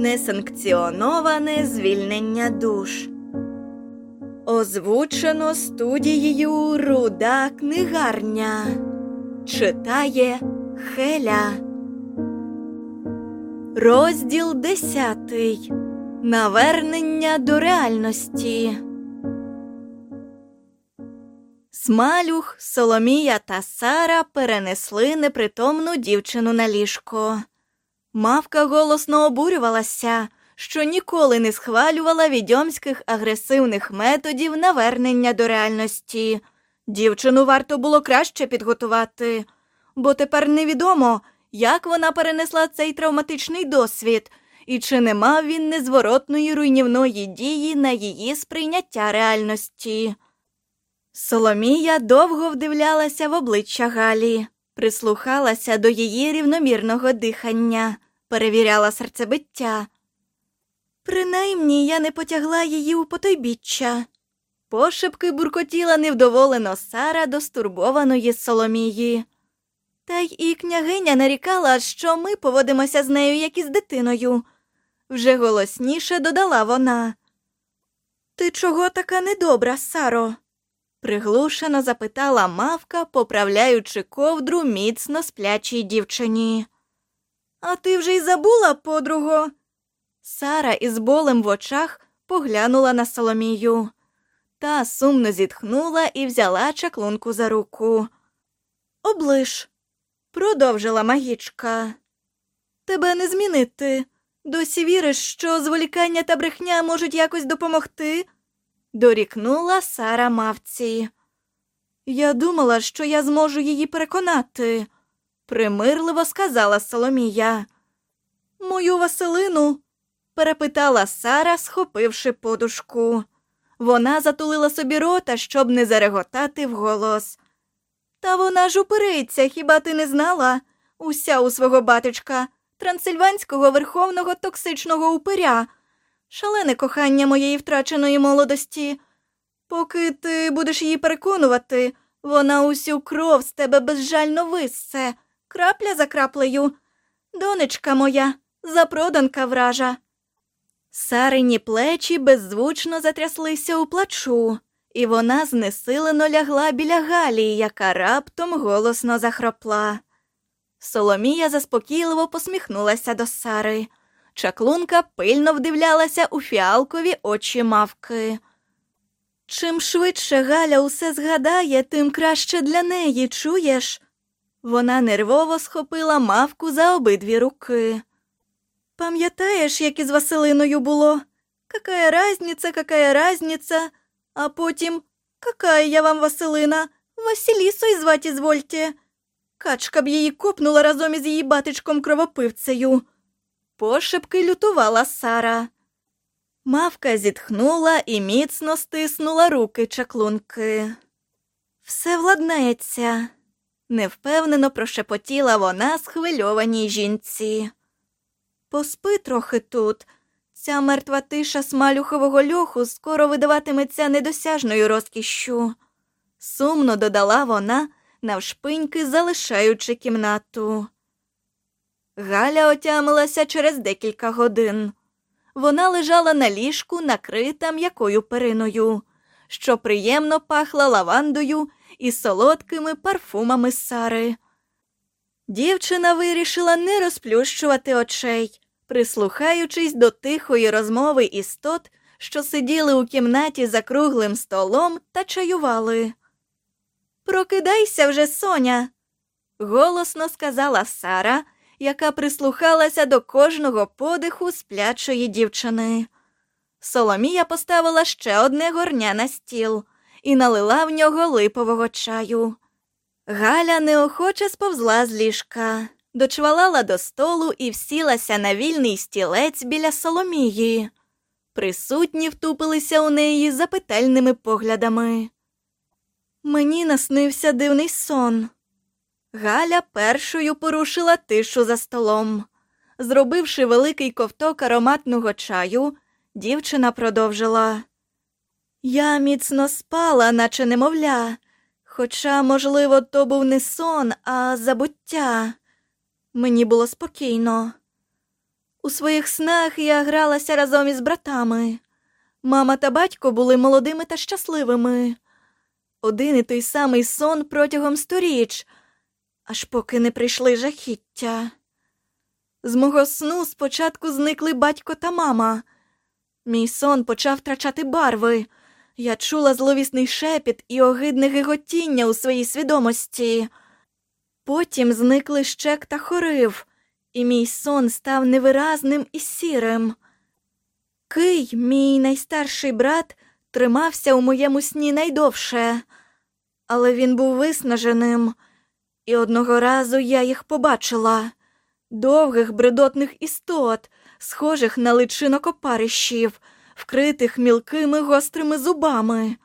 Несанкціоноване звільнення душ. Озвучено студією Руда книгарня. Читає Хеля. Розділ десятий. Навернення до реальності. Смалюх, Соломія та Сара перенесли непритомну дівчину на ліжко. Мавка голосно обурювалася, що ніколи не схвалювала відьомських агресивних методів навернення до реальності. Дівчину варто було краще підготувати, бо тепер невідомо, як вона перенесла цей травматичний досвід і чи не мав він незворотної руйнівної дії на її сприйняття реальності. Соломія довго вдивлялася в обличчя Галі, прислухалася до її рівномірного дихання, перевіряла серцебиття. Принаймні я не потягла її у потойбіччя. Пошепки буркотіла невдоволено Сара до стурбованої Соломії. Та й і княгиня нарікала, що ми поводимося з нею, як із дитиною. Вже голосніше додала вона. Ти чого така недобра, Саро? Приглушено запитала мавка, поправляючи ковдру міцно сплячій дівчині. А ти вже й забула, подруго? Сара із болем в очах поглянула на Соломію. Та сумно зітхнула і взяла чаклунку за руку. Оближ, продовжила магічка. Тебе не змінити. Досі віриш, що зволікання та брехня можуть якось допомогти? Дорікнула Сара мавці. Я думала, що я зможу її переконати, примирливо сказала Соломія. Мою Василину? перепитала Сара, схопивши подушку. Вона затулила собі рота, щоб не зареготати вголос. Та вона ж упириться, хіба ти не знала? Уся у свого батечка, трансильванського верховного токсичного упиря шалене кохання моєї втраченої молодості. Поки ти будеш її переконувати, вона усю кров з тебе безжально виссе, крапля за краплею. Донечка моя, запроданка вража. Сарині плечі беззвучно затряслися у плачу, і вона знесилено лягла біля Галі, яка раптом голосно захропла. Соломія заспокійливо посміхнулася до Сари. Чаклунка пильно вдивлялася у фіалкові очі мавки. Чим швидше Галя усе згадає, тим краще для неї, чуєш? Вона нервово схопила мавку за обидві руки. Пам'ятаєш, як із Василиною було? Какая разниця, какая разниця? А потім какая я вам Василина? Василісою звать ізвольте. Качка б її копнула разом із її батечком кровопивцею. Пошепки лютувала Сара. Мавка зітхнула і міцно стиснула руки чаклунки. Все владнається, невпевнено прошепотіла вона схвильованій жінці. Поспи трохи тут. Ця мертва тиша смалюхового льоху скоро видаватиметься недосяжною розкішшю. Сумно додала вона, навшпиньки залишаючи кімнату. Галя отямилася через декілька годин. Вона лежала на ліжку, накрита м'якою периною, що приємно пахла лавандою і солодкими парфумами Сари. Дівчина вирішила не розплющувати очей, прислухаючись до тихої розмови істот, що сиділи у кімнаті за круглим столом та чаювали. Прокидайся вже, Соня, голосно сказала Сара яка прислухалася до кожного подиху сплячої дівчини. Соломія поставила ще одне горня на стіл і налила в нього липового чаю. Галя неохоче сповзла з ліжка, дочвалала до столу і всілася на вільний стілець біля Соломії. Присутні втупилися у неї запитальними поглядами. Мені наснився дивний сон. Галя першою порушила тишу за столом. Зробивши великий ковток ароматного чаю, дівчина продовжила. Я міцно спала, наче немовля, хоча, можливо, то був не сон, а забуття. Мені було спокійно. У своїх снах я гралася разом із братами. Мама та батько були молодими та щасливими. Один і той самий сон протягом сторіч, аж поки не прийшли жахіття. З мого сну спочатку зникли батько та мама. Мій сон почав втрачати барви. Я чула зловісний шепіт і огидне гиготіння у своїй свідомості. Потім зникли щек та хорив, і мій сон став невиразним і сірим. Кий, мій найстарший брат, тримався у моєму сні найдовше, але він був виснаженим, і одного разу я їх побачила довгих бредотних істот, схожих на личинок опарищів, вкритих мілкими гострими зубами.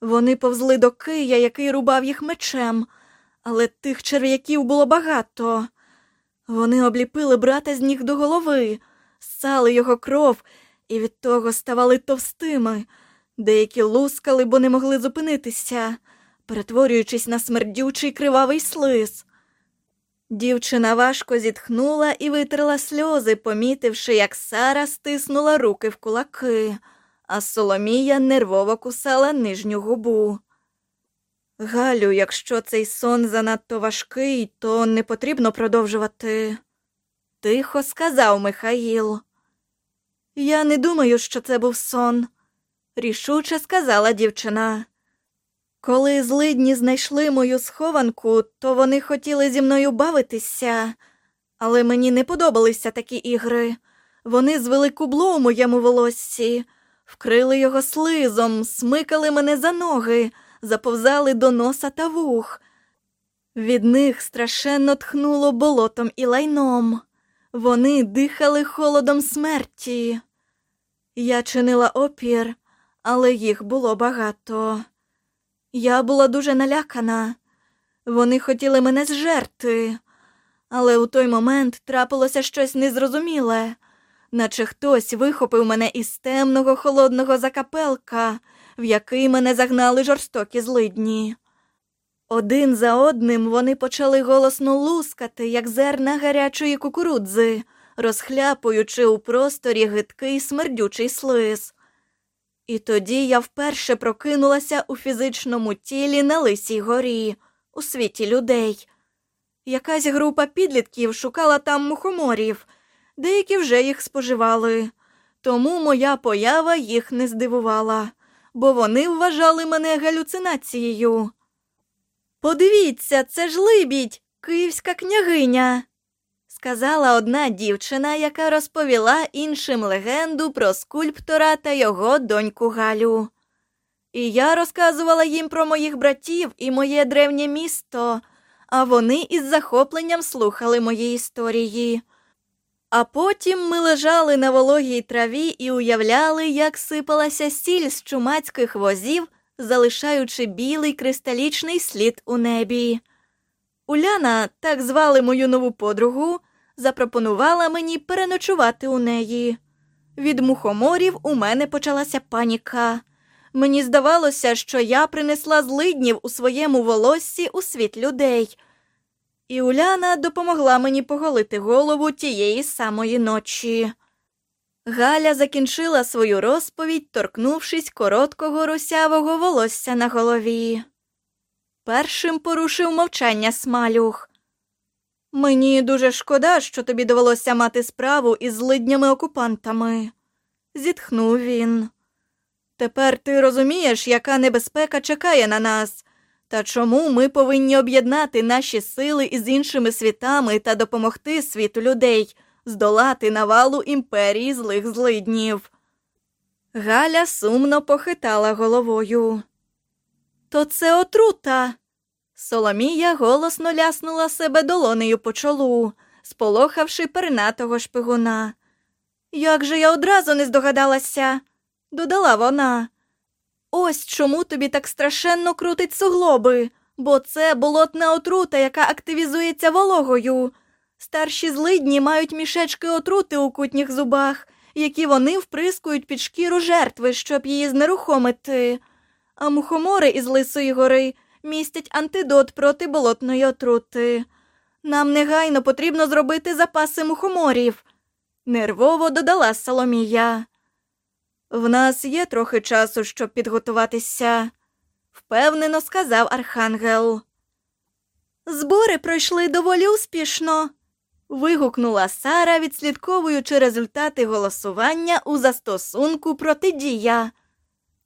Вони повзли до кия, який рубав їх мечем, але тих черв'яків було багато. Вони обліпили брата з ніг до голови, ссали його кров і від того ставали товстими. Деякі лускали, бо не могли зупинитися, перетворюючись на смердючий кривавий слиз. Дівчина важко зітхнула і витерла сльози, помітивши, як Сара стиснула руки в кулаки, а Соломія нервово кусала нижню губу. Галю, якщо цей сон занадто важкий, то не потрібно продовжувати, тихо сказав Михаїл. Я не думаю, що це був сон, рішуче сказала дівчина. Коли злидні знайшли мою схованку, то вони хотіли зі мною бавитися, але мені не подобалися такі ігри. Вони звели кубло у моєму волоссі, вкрили його слизом, смикали мене за ноги, заповзали до носа та вух. Від них страшенно тхнуло болотом і лайном. Вони дихали холодом смерті. Я чинила опір, але їх було багато. Я була дуже налякана. Вони хотіли мене зжерти, але у той момент трапилося щось незрозуміле, наче хтось вихопив мене із темного холодного закапелка, в який мене загнали жорстокі злидні. Один за одним вони почали голосно лускати, як зерна гарячої кукурудзи, розхляпуючи у просторі гидкий смердючий слиз. І тоді я вперше прокинулася у фізичному тілі на лисій горі, у світі людей. Якась група підлітків шукала там мухоморів, деякі вже їх споживали, тому моя поява їх не здивувала, бо вони вважали мене галюцинацією. Подивіться, це ж либідь, київська княгиня, сказала одна дівчина, яка розповіла іншим легенду про скульптора та його доньку Галю. І я розказувала їм про моїх братів і моє древнє місто, а вони із захопленням слухали мої історії. А потім ми лежали на вологій траві і уявляли, як сипалася сіль з чумацьких возів, залишаючи білий кристалічний слід у небі. Уляна, так звали мою нову подругу, запропонувала мені переночувати у неї. Від мухоморів у мене почалася паніка. Мені здавалося, що я принесла злиднів у своєму волоссі у світ людей. І Уляна допомогла мені поголити голову тієї самої ночі. Галя закінчила свою розповідь, торкнувшись короткого русявого волосся на голові. Першим порушив мовчання смалюх. Мені дуже шкода, що тобі довелося мати справу із злиднями окупантами, зітхнув він. Тепер ти розумієш, яка небезпека чекає на нас, та чому ми повинні об'єднати наші сили із іншими світами та допомогти світу людей здолати навалу імперії злих злиднів. Галя сумно похитала головою. То це отрута. Соломія голосно ляснула себе долонею по чолу, сполохавши пернатого шпигуна. Як же я одразу не здогадалася, додала вона. Ось чому тобі так страшенно крутить суглоби, бо це болотна отрута, яка активізується вологою. Старші злидні мають мішечки отрути у кутніх зубах, які вони вприскують під шкіру жертви, щоб її знерухомити. А мухомори із Лисої гори містять антидот проти болотної отрути. Нам негайно потрібно зробити запаси мухоморів, нервово додала Соломія. В нас є трохи часу, щоб підготуватися, впевнено сказав архангел. Збори пройшли доволі успішно. вигукнула Сара, відслідковуючи результати голосування у застосунку протидія.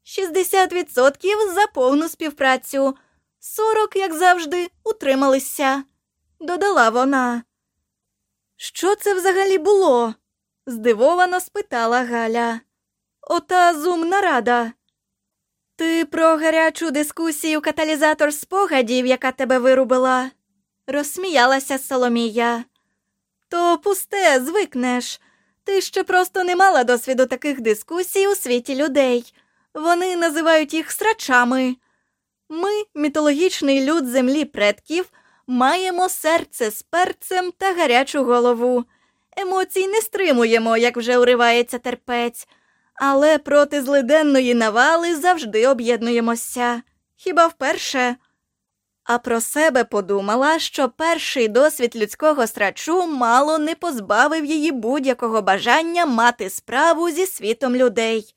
60% за повну співпрацю, 40, як завжди, утрималися, додала вона. Що це взагалі було? здивовано спитала Галя. Ота зум нарада. Ти про гарячу дискусію каталізатор спогадів, яка тебе вирубила, розсміялася Соломія. То пусте, звикнеш. Ти ще просто не мала досвіду таких дискусій у світі людей. Вони називають їх срачами. Ми, мітологічний люд землі предків, маємо серце з перцем та гарячу голову. Емоцій не стримуємо, як вже уривається терпець, але проти злиденної навали завжди об'єднуємося. Хіба вперше? А про себе подумала, що перший досвід людського срачу мало не позбавив її будь-якого бажання мати справу зі світом людей.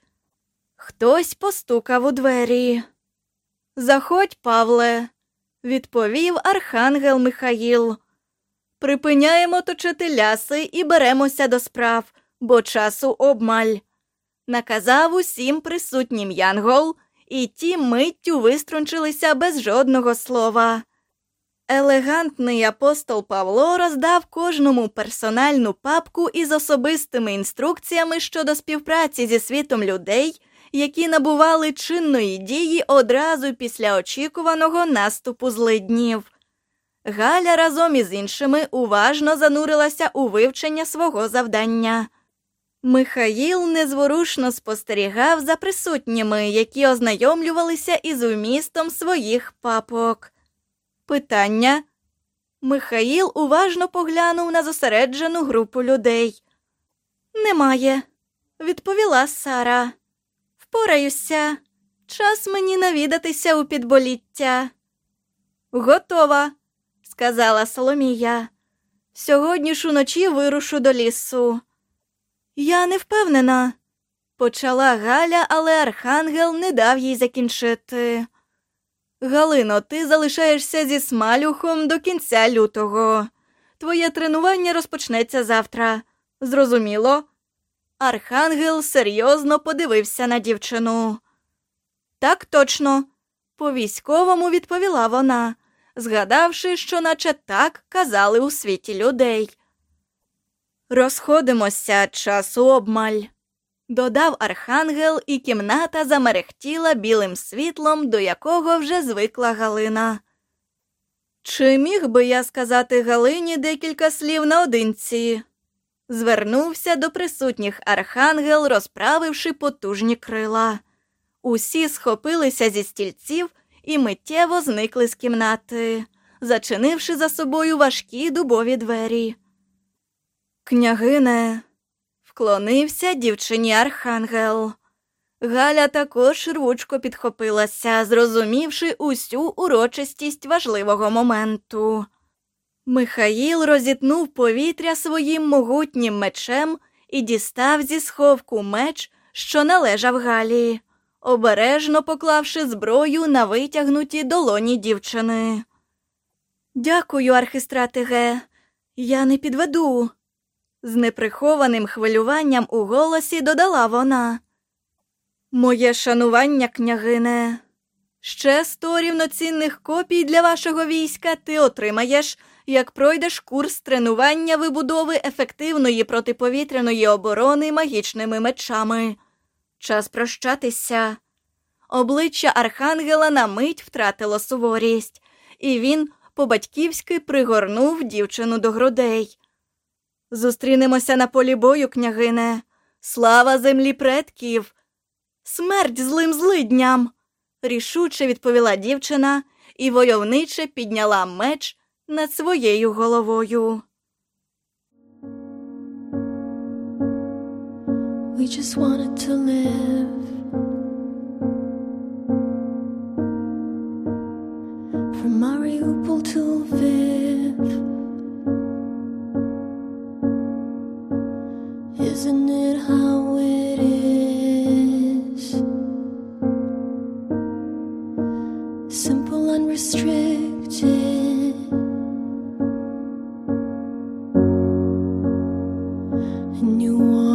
Хтось постукав у двері. Заходь, Павле, відповів архангел Михаїл. Припиняємо точити ляси і беремося до справ, бо часу обмаль. Наказав усім присутнім Янгол, і ті миттю виструнчилися без жодного слова. Елегантний апостол Павло роздав кожному персональну папку із особистими інструкціями щодо співпраці зі світом людей, які набували чинної дії одразу після очікуваного наступу злиднів. Галя разом із іншими уважно занурилася у вивчення свого завдання. Михаїл незворушно спостерігав за присутніми, які ознайомлювалися із умістом своїх папок. Питання. Михаїл уважно поглянув на зосереджену групу людей. Немає, відповіла Сара. Впораюся. Час мені навідатися у підболіття. Готова, сказала Соломія. Сьогодні ж уночі вирушу до лісу. Я не впевнена, почала Галя, але архангел не дав їй закінчити. Галино, ти залишаєшся зі смалюхом до кінця лютого. Твоє тренування розпочнеться завтра. Зрозуміло? Архангел серйозно подивився на дівчину. Так точно, по військовому відповіла вона, згадавши, що наче так казали у світі людей. Розходимося часу обмаль, додав архангел, і кімната замерехтіла білим світлом, до якого вже звикла Галина. Чи міг би я сказати Галині декілька слів наодинці? Звернувся до присутніх архангел, розправивши потужні крила. Усі схопилися зі стільців і миттєво зникли з кімнати, зачинивши за собою важкі дубові двері. Княгине, вклонився дівчині архангел. Галя також рвучко підхопилася, зрозумівши усю урочистість важливого моменту. Михаїл розітнув повітря своїм могутнім мечем і дістав зі сховку меч, що належав Галі, обережно поклавши зброю на витягнуті долоні дівчини. Дякую, архистратиге, я не підведу. З неприхованим хвилюванням у голосі додала вона. Моє шанування, княгине. Ще сто рівноцінних копій для вашого війська ти отримаєш, як пройдеш курс тренування вибудови ефективної протиповітряної оборони магічними мечами. Час прощатися. Обличчя архангела на мить втратило суворість, і він по-батьківськи пригорнув дівчину до грудей. Зустрінемося на полі бою, княгине. Слава землі предків, смерть злим злидням, рішуче відповіла дівчина і войовниче підняла меч над своєю головою. We just wanted to live From Mariupol to Viv Isn't it how it is Simple and restricted and you want